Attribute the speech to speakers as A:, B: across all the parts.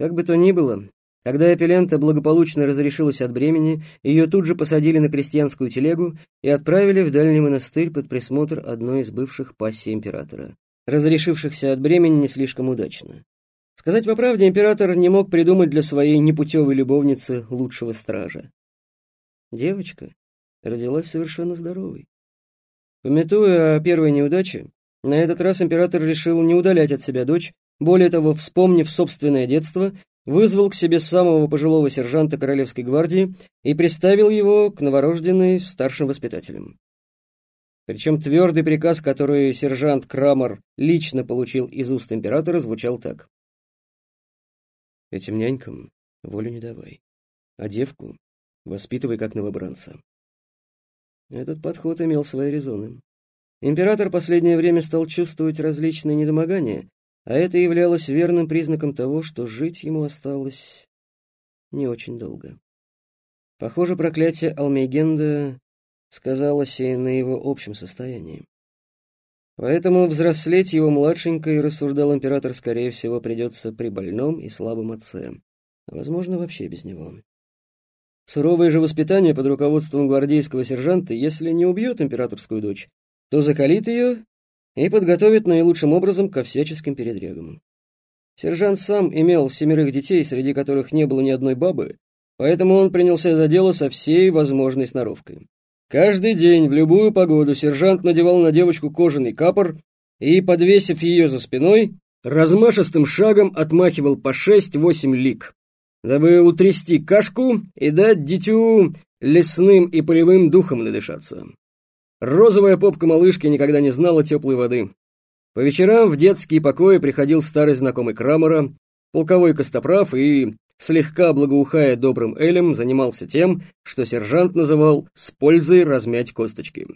A: Как бы то ни было, когда Апелента благополучно разрешилась от бремени, ее тут же посадили на крестьянскую телегу и отправили в дальний монастырь под присмотр одной из бывших пассий императора, разрешившихся от бремени не слишком удачно. Сказать по правде, император не мог придумать для своей непутевой любовницы лучшего стража. Девочка родилась совершенно здоровой. Пометуя о первой неудаче, на этот раз император решил не удалять от себя дочь, более того, вспомнив собственное детство, вызвал к себе самого пожилого сержанта Королевской гвардии и приставил его к новорожденной старшим воспитателям. Причем твердый приказ, который сержант Крамер лично получил из уст императора, звучал так. «Этим нянькам волю не давай, а девку воспитывай как новобранца». Этот подход имел свои резоны. Император последнее время стал чувствовать различные недомогания, а это являлось верным признаком того, что жить ему осталось не очень долго. Похоже, проклятие Алмейгенда сказалось и на его общем состоянии. Поэтому взрослеть его младшенькой, рассуждал император, скорее всего, придется при больном и слабом отце, возможно, вообще без него. Суровое же воспитание под руководством гвардейского сержанта, если не убьет императорскую дочь, то закалит ее и подготовит наилучшим образом ко всяческим передрягам. Сержант сам имел семерых детей, среди которых не было ни одной бабы, поэтому он принялся за дело со всей возможной сноровкой. Каждый день, в любую погоду, сержант надевал на девочку кожаный капор и, подвесив ее за спиной, размашистым шагом отмахивал по шесть-восемь лик, дабы утрясти кашку и дать дитю лесным и полевым духом надышаться. Розовая попка малышки никогда не знала теплой воды. По вечерам в детские покои приходил старый знакомый Крамера, полковой костоправ и, слегка благоухая добрым элем, занимался тем, что сержант называл «с пользой размять косточки».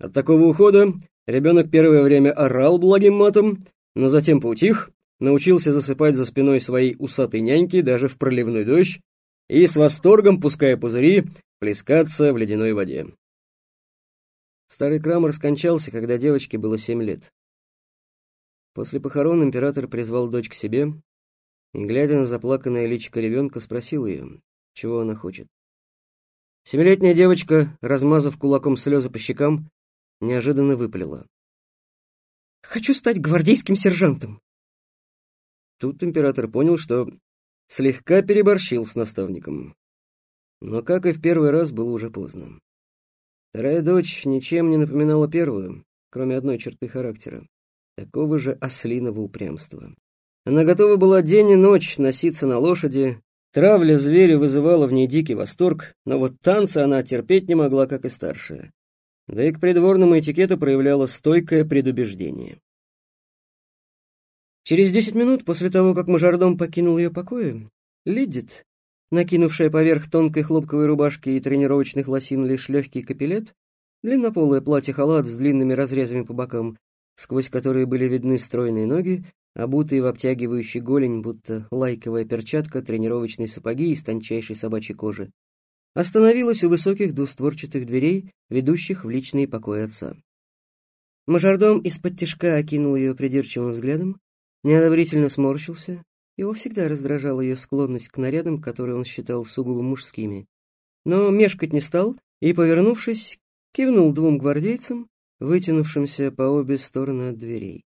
A: От такого ухода ребенок первое время орал благим матом, но затем поутих, научился засыпать за спиной своей усатой няньки даже в проливной дождь и с восторгом, пуская пузыри, плескаться в ледяной воде. Старый Крамер скончался, когда девочке было семь лет. После похорон император призвал дочь к себе и, глядя на заплаканное личико ребенка, спросил ее, чего она хочет. Семилетняя девочка, размазав кулаком слезы по щекам, неожиданно выпалила. «Хочу стать гвардейским сержантом!» Тут император понял, что слегка переборщил с наставником. Но, как и в первый раз, было уже поздно. Вторая дочь ничем не напоминала первую, кроме одной черты характера, такого же ослиного упрямства. Она готова была день и ночь носиться на лошади, травля зверя вызывала в ней дикий восторг, но вот танцы она терпеть не могла, как и старшая. Да и к придворному этикету проявляла стойкое предубеждение. Через десять минут после того, как мажордом покинул ее покои, Лидит, накинувшая поверх тонкой хлопковой рубашки и тренировочных лосин лишь легкий капелет, длиннополое платье-халат с длинными разрезами по бокам, сквозь которые были видны стройные ноги, обутые в обтягивающий голень, будто лайковая перчатка, тренировочные сапоги из тончайшей собачьей кожи, остановилась у высоких двустворчатых дверей, ведущих в личные покои отца. Мажордом из-под тишка окинул ее придирчивым взглядом, неодобрительно сморщился его всегда раздражала ее склонность к нарядам, которые он считал сугубо мужскими. Но мешкать не стал и, повернувшись, кивнул двум гвардейцам, вытянувшимся по обе стороны от дверей.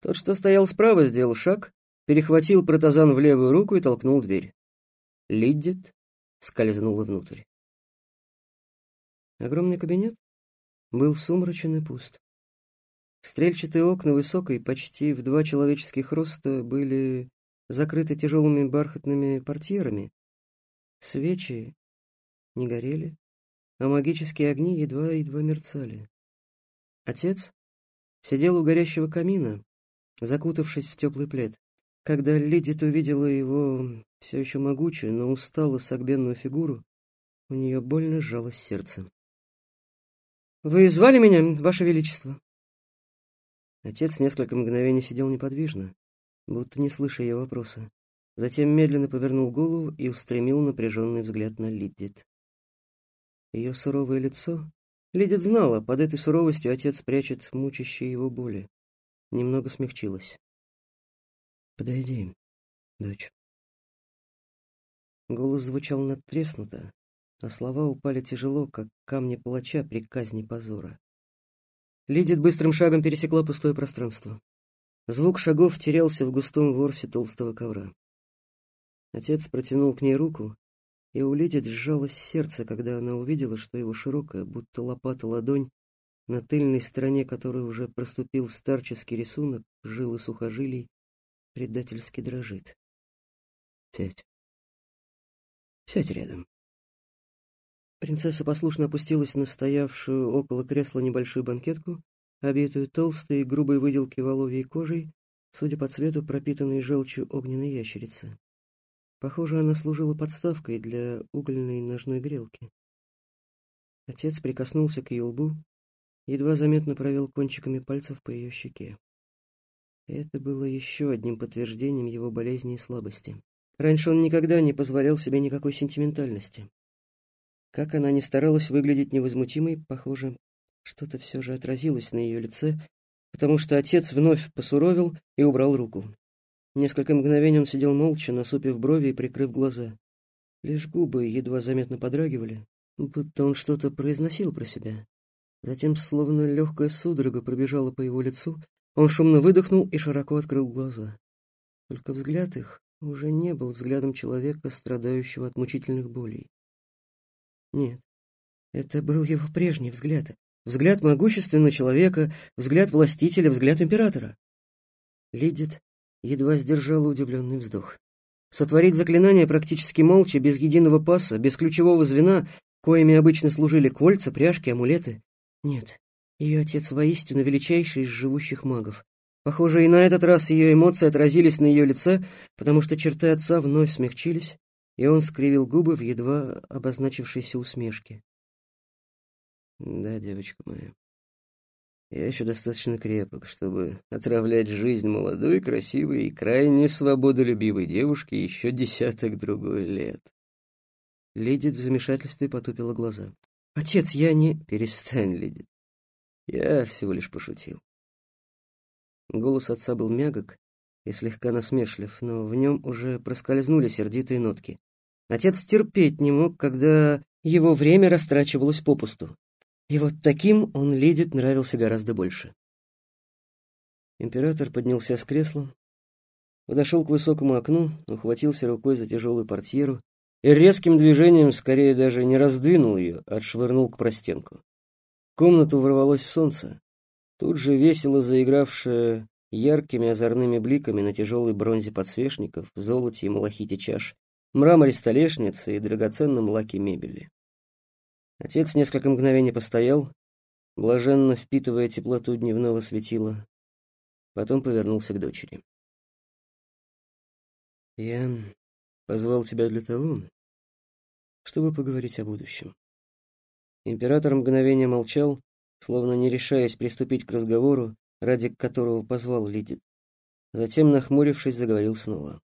A: Тот, что стоял справа, сделал шаг, перехватил протазан в левую руку и толкнул дверь. Лиддит скользнула внутрь. Огромный кабинет был сумрачен и пуст. Стрельчатые окна высокой, почти в два человеческих роста, были закрыты тяжелыми бархатными портьерами. Свечи не горели, а магические огни едва-едва мерцали. Отец сидел у горящего камина, закутавшись в теплый плед. Когда Лидит увидела его все еще могучую, но устало согбенную фигуру, у нее больно сжалось сердце. «Вы звали меня, Ваше Величество?» Отец несколько мгновений сидел неподвижно, будто не слыша ее вопроса. Затем медленно повернул голову и устремил напряженный взгляд на Лиддит. Ее суровое лицо... Лидит знала, под этой суровостью отец прячет мучащие его боли. Немного смягчилась. «Подойди, дочь», Голос звучал надтреснуто, а слова упали тяжело, как камни палача при казни позора. Лидит быстрым шагом пересекла пустое пространство. Звук шагов терялся в густом ворсе толстого ковра. Отец протянул к ней руку, и у Лидит сжалось сердце, когда она увидела, что его широкая, будто лопата ладонь, на тыльной стороне которой уже проступил старческий рисунок, жилы сухожилий, предательски дрожит. «Сядь. Сядь рядом». Принцесса послушно опустилась на стоявшую около кресла небольшую банкетку, обитую толстой и грубой выделки воловьей кожей, судя по цвету, пропитанной желчью огненной ящерицы. Похоже, она служила подставкой для угольной ножной грелки. Отец прикоснулся к ее лбу, едва заметно провел кончиками пальцев по ее щеке. Это было еще одним подтверждением его болезни и слабости. Раньше он никогда не позволял себе никакой сентиментальности. Как она ни старалась выглядеть невозмутимой, похоже, что-то все же отразилось на ее лице, потому что отец вновь посуровил и убрал руку. Несколько мгновений он сидел молча, насупив брови и прикрыв глаза. Лишь губы едва заметно подрагивали, будто он что-то произносил про себя. Затем, словно легкая судорога пробежала по его лицу, он шумно выдохнул и широко открыл глаза. Только взгляд их уже не был взглядом человека, страдающего от мучительных болей. Нет, это был его прежний взгляд. Взгляд могущественного человека, взгляд властителя, взгляд императора. Лидит едва сдержала удивленный вздох. Сотворить заклинание практически молча, без единого паса, без ключевого звена, коими обычно служили кольца, пряжки, амулеты. Нет, ее отец воистину величайший из живущих магов. Похоже, и на этот раз ее эмоции отразились на ее лице, потому что черты отца вновь смягчились, и он скривил губы в едва обозначившейся усмешке. «Да, девочка моя, я еще достаточно крепок, чтобы отравлять жизнь молодой, красивой и крайне свободолюбивой девушки еще десяток-другой лет. Лидит в замешательстве потупила глаза. «Отец, я не...» «Перестань, Лидит. Я всего лишь пошутил». Голос отца был мягок и слегка насмешлив, но в нем уже проскользнули сердитые нотки. Отец терпеть не мог, когда его время растрачивалось попусту. И вот таким он Лидит нравился гораздо больше. Император поднялся с кресла, подошел к высокому окну, ухватился рукой за тяжелую портьеру и резким движением, скорее даже не раздвинул ее, отшвырнул к простенку. В комнату ворвалось солнце, тут же весело заигравшее яркими озорными бликами на тяжелой бронзе подсвечников, золоте и малахите чаш, мраморе столешницы и драгоценном лаке мебели. Отец несколько мгновений постоял, блаженно впитывая теплоту дневного светила, потом повернулся к дочери. «Я позвал тебя для того, чтобы поговорить о будущем». Император мгновение молчал, словно не решаясь приступить к разговору, ради которого позвал Лидит. Затем, нахмурившись, заговорил снова.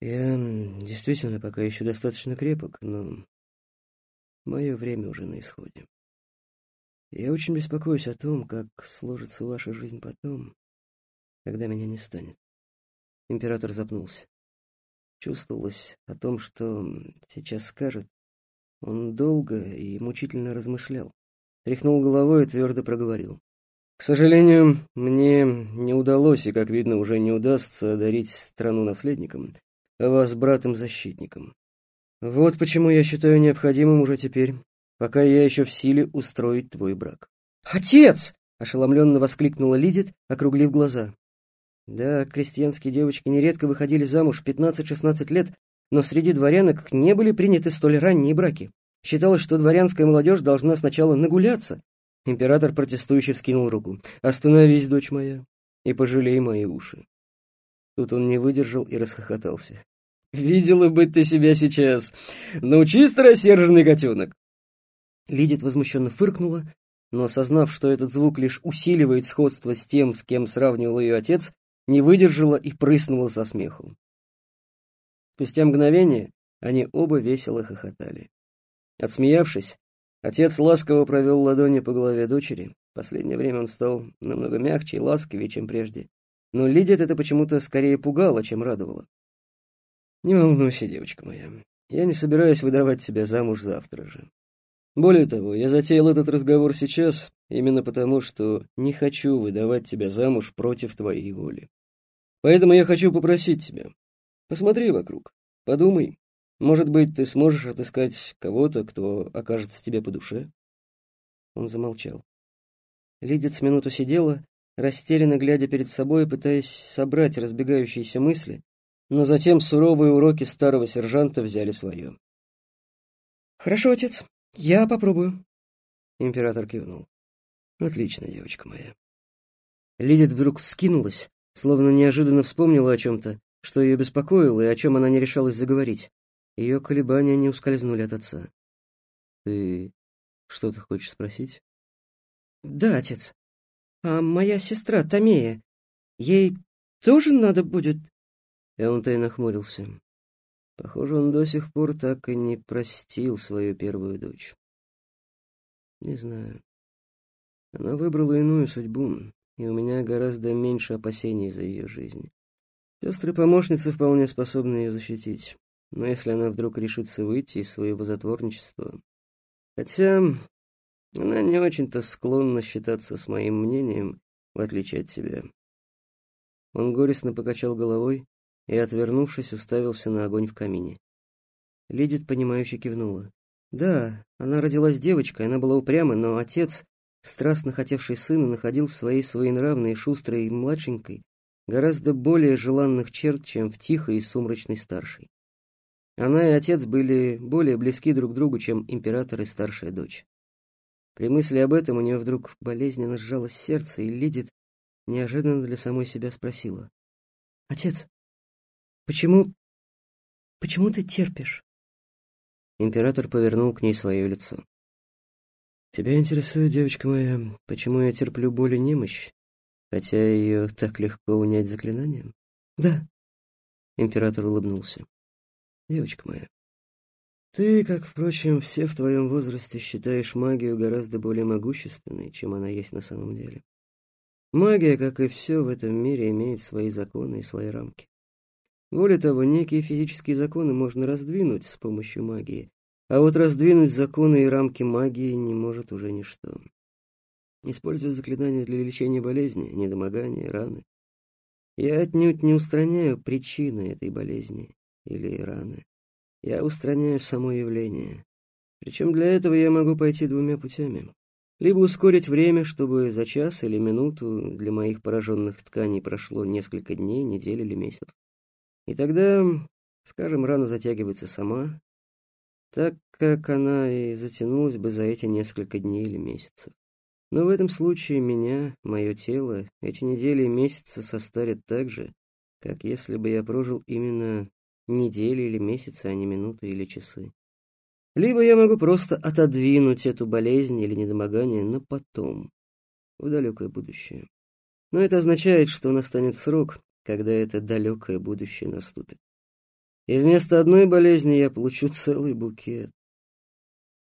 A: «Я действительно пока еще достаточно крепок, но Мое время уже на исходе. Я очень беспокоюсь о том, как сложится ваша жизнь потом, когда меня не станет. Император запнулся. Чувствовалось о том, что сейчас скажет. Он долго и мучительно размышлял. Тряхнул головой и твердо проговорил. К сожалению, мне не удалось, и, как видно, уже не удастся одарить страну наследником, а вас братом-защитником. Вот почему я считаю необходимым уже теперь, пока я еще в силе, устроить твой брак. «Отец!» — ошеломленно воскликнула Лидит, округлив глаза. Да, крестьянские девочки нередко выходили замуж в 15-16 лет, но среди дворянок не были приняты столь ранние браки. Считалось, что дворянская молодежь должна сначала нагуляться. Император протестующе вскинул руку. «Остановись, дочь моя, и пожалей мои уши». Тут он не выдержал и расхохотался. Видела бы ты себя сейчас. Научись, рассерженный котенок. Лидит возмущенно фыркнула, но, осознав, что этот звук лишь усиливает сходство с тем, с кем сравнивал ее отец, не выдержала и прыснула со смеху. Спустя мгновение они оба весело хохотали. Отсмеявшись, отец ласково провел ладони по голове дочери. Последнее время он стал намного мягче и ласковее, чем прежде. Но Лидит это почему-то скорее пугало, чем радовало. Не волнуйся, девочка моя. Я не собираюсь выдавать тебя замуж завтра же. Более того, я затеял этот разговор сейчас именно потому, что не хочу выдавать тебя замуж против твоей воли. Поэтому я хочу попросить тебя, посмотри вокруг, подумай, может быть, ты сможешь отыскать кого-то, кто окажется тебе по душе?» Он замолчал. Лидит с минуту сидела, растерянно глядя перед собой, пытаясь собрать разбегающиеся мысли, но затем суровые уроки старого сержанта взяли свое. «Хорошо, отец, я попробую», — император кивнул. «Отлично, девочка моя». Лидит вдруг вскинулась, словно неожиданно вспомнила о чем-то, что ее беспокоило и о чем она не решалась заговорить. Ее колебания не ускользнули от отца. «Ты что-то хочешь спросить?» «Да, отец. А моя сестра Томея, ей тоже надо будет...» Эонтай нахмурился. Похоже, он до сих пор так и не простил свою первую дочь. Не знаю. Она выбрала иную судьбу, и у меня гораздо меньше опасений за ее жизнь. Сестры-помощницы вполне способны ее защитить. Но если она вдруг решится выйти из своего затворничества... Хотя она не очень-то склонна считаться с моим мнением, в отличие от тебя. Он горестно покачал головой и, отвернувшись, уставился на огонь в камине. Лидит, понимающе кивнула. Да, она родилась девочкой, она была упряма, но отец, страстно хотевший сына, находил в своей своенравной, шустрой младшенькой гораздо более желанных черт, чем в тихой и сумрачной старшей. Она и отец были более близки друг другу, чем император и старшая дочь. При мысли об этом у нее вдруг болезненно сжалось сердце, и Лидит неожиданно для самой себя спросила. «Отец, почему... почему ты терпишь?» Император повернул к ней свое лицо. «Тебя интересует, девочка моя, почему я терплю боль и немощь, хотя ее так легко унять заклинанием?» «Да», — император улыбнулся. Девочка моя, ты, как, впрочем, все в твоем возрасте считаешь магию гораздо более могущественной, чем она есть на самом деле. Магия, как и все в этом мире, имеет свои законы и свои рамки. Более того, некие физические законы можно раздвинуть с помощью магии, а вот раздвинуть законы и рамки магии не может уже ничто. Используя заклинания для лечения болезни, недомогания, раны, я отнюдь не устраняю причины этой болезни, или раны. Я устраняю само явление. Причем для этого я могу пойти двумя путями. Либо ускорить время, чтобы за час или минуту для моих пораженных тканей прошло несколько дней, недель или месяцев. И тогда, скажем, рана затягивается сама, так как она и затянулась бы за эти несколько дней или месяцев. Но в этом случае меня, мое тело, эти недели и месяцы состарят так же, как если бы я прожил именно недели или месяцы, а не минуты или часы. Либо я могу просто отодвинуть эту болезнь или недомогание на потом, в далекое будущее. Но это означает, что настанет срок, когда это далекое будущее наступит. И вместо одной болезни я получу целый букет.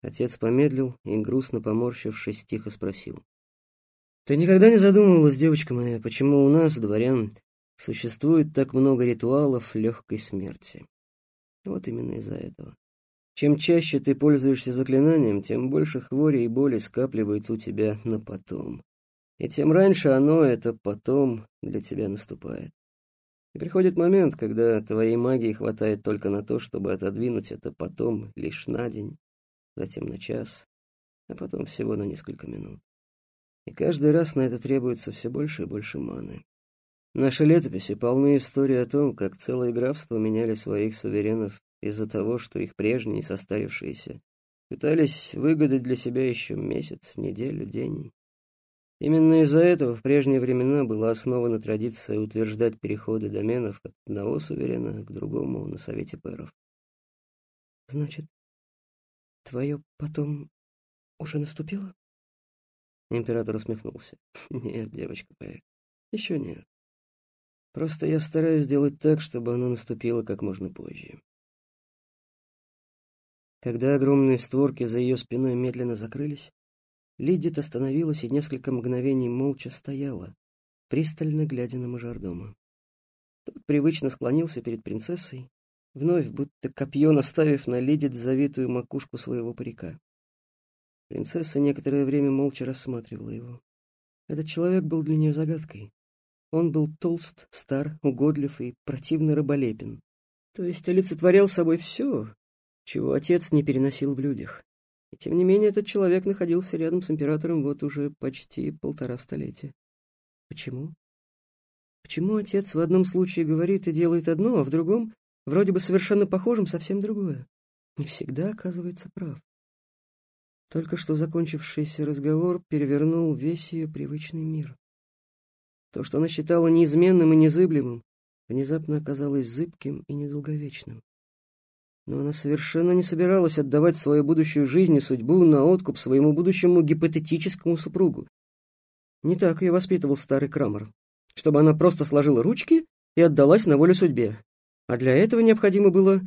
A: Отец помедлил и, грустно поморщившись, тихо спросил. «Ты никогда не задумывалась, девочка моя, почему у нас, дворян, Существует так много ритуалов легкой смерти. Вот именно из-за этого. Чем чаще ты пользуешься заклинанием, тем больше хвори и боли скапливается у тебя на потом. И тем раньше оно, это потом, для тебя наступает. И приходит момент, когда твоей магии хватает только на то, чтобы отодвинуть это потом лишь на день, затем на час, а потом всего на несколько минут. И каждый раз на это требуется все больше и больше маны. Наши летописи полны истории о том, как целые графства меняли своих суверенов из-за того, что их прежние, состарившиеся, пытались выгадать для себя еще месяц, неделю, день. Именно из-за этого в прежние времена была основана традиция утверждать переходы доменов от одного суверена к другому на Совете Пэров. «Значит, твое потом уже наступило?» Император усмехнулся. «Нет, девочка моя, еще нет. Просто я стараюсь сделать так, чтобы оно наступило как можно позже. Когда огромные створки за ее спиной медленно закрылись, Лидит остановилась и несколько мгновений молча стояла, пристально глядя на мажордома. Тот привычно склонился перед принцессой вновь будто копье наставив на ледит завитую макушку своего парика. Принцесса некоторое время молча рассматривала его. Этот человек был для нее загадкой. Он был толст, стар, угодлив и противно раболепен. То есть олицетворял собой все, чего отец не переносил в людях. И тем не менее этот человек находился рядом с императором вот уже почти полтора столетия. Почему? Почему отец в одном случае говорит и делает одно, а в другом, вроде бы совершенно похожем, совсем другое? Не всегда оказывается прав. Только что закончившийся разговор перевернул весь ее привычный мир. То, что она считала неизменным и незыблемым, внезапно оказалось зыбким и недолговечным. Но она совершенно не собиралась отдавать свою будущую жизнь и судьбу на откуп своему будущему гипотетическому супругу. Не так ее воспитывал старый Крамер, чтобы она просто сложила ручки и отдалась на волю судьбе. А для этого необходимо было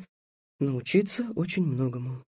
A: научиться очень многому.